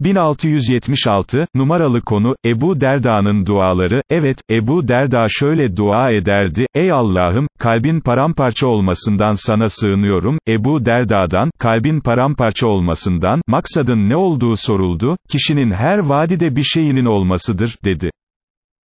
1676, numaralı konu, Ebu Derda'nın duaları, evet, Ebu Derda şöyle dua ederdi, ey Allah'ım, kalbin paramparça olmasından sana sığınıyorum, Ebu Derda'dan, kalbin paramparça olmasından, maksadın ne olduğu soruldu, kişinin her vadide bir şeyinin olmasıdır, dedi.